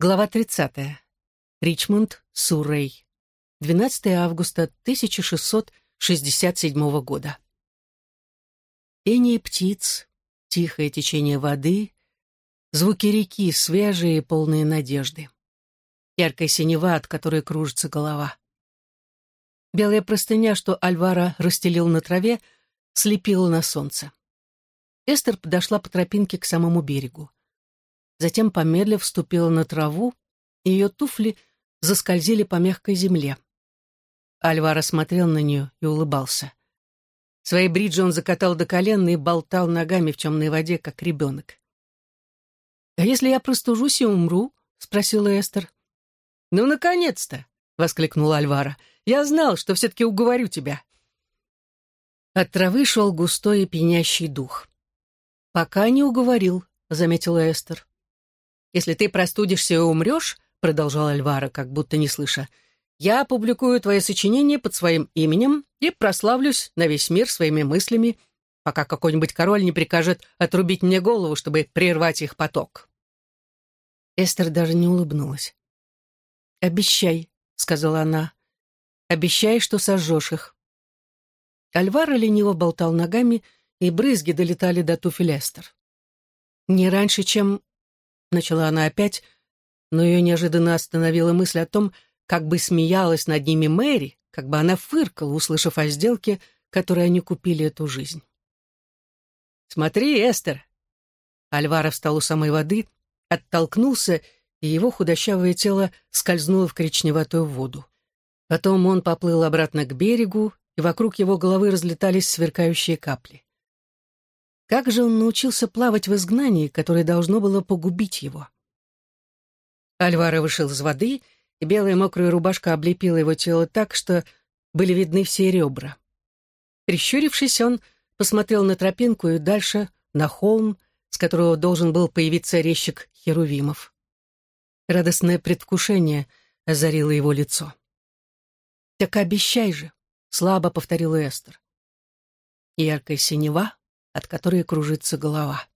Глава 30. Ричмонд, Суррей. 12 августа 1667 года. Пение птиц, тихое течение воды, звуки реки, свежие и полные надежды. Яркая синева, от которой кружится голова. Белая простыня, что Альвара расстелил на траве, слепила на солнце. Эстер подошла по тропинке к самому берегу затем, помедлив, вступила на траву, и ее туфли заскользили по мягкой земле. Альвара смотрел на нее и улыбался. Свои бриджи он закатал до колен и болтал ногами в темной воде, как ребенок. «А если я простужусь и умру?» — спросила Эстер. «Ну, наконец-то!» — воскликнул Альвара. «Я знал, что все-таки уговорю тебя». От травы шел густой и пьянящий дух. «Пока не уговорил», — заметила Эстер. Если ты простудишься и умрешь, — продолжал Альвара, как будто не слыша, — я опубликую твое сочинение под своим именем и прославлюсь на весь мир своими мыслями, пока какой-нибудь король не прикажет отрубить мне голову, чтобы прервать их поток. Эстер даже не улыбнулась. «Обещай», — сказала она, — «обещай, что сожжешь их». Альвара лениво болтал ногами, и брызги долетали до туфель Эстер. «Не раньше, чем Начала она опять, но ее неожиданно остановила мысль о том, как бы смеялась над ними Мэри, как бы она фыркала, услышав о сделке, которой они купили эту жизнь. «Смотри, Эстер!» Альвара встал у самой воды, оттолкнулся, и его худощавое тело скользнуло в коричневатую воду. Потом он поплыл обратно к берегу, и вокруг его головы разлетались сверкающие капли. Как же он научился плавать в изгнании, которое должно было погубить его? Альваро вышел из воды, и белая мокрая рубашка облепила его тело так, что были видны все ребра. Прищурившись, он посмотрел на тропинку и дальше на холм, с которого должен был появиться резчик Херувимов. Радостное предвкушение озарило его лицо. «Так обещай же», — слабо повторила Эстер. Яркая синева от которой кружится голова.